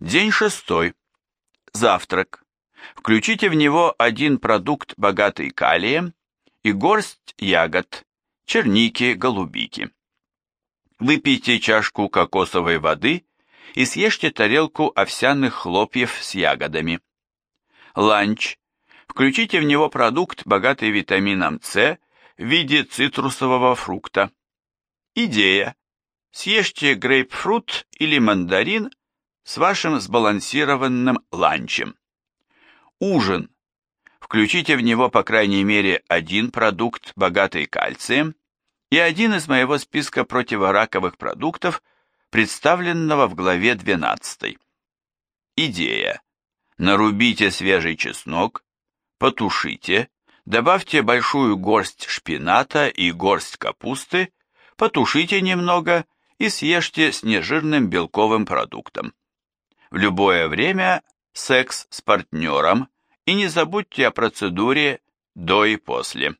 День шестой. Завтрак. Включите в него один продукт, богатый калием, и горсть ягод, черники, голубики. Выпейте чашку кокосовой воды и съешьте тарелку овсяных хлопьев с ягодами. Ланч. Включите в него продукт, богатый витамином С в виде цитрусового фрукта. Идея. Съешьте грейпфрут или мандарин с вашим сбалансированным ланчем. Ужин. Включите в него по крайней мере один продукт, богатый кальцием, и один из моего списка противораковых продуктов, представленного в главе 12. Идея. Нарубите свежий чеснок, потушите, добавьте большую горсть шпината и горсть капусты, потушите немного и съешьте с нежирным белковым продуктом. В любое время секс с партнером и не забудьте о процедуре до и после.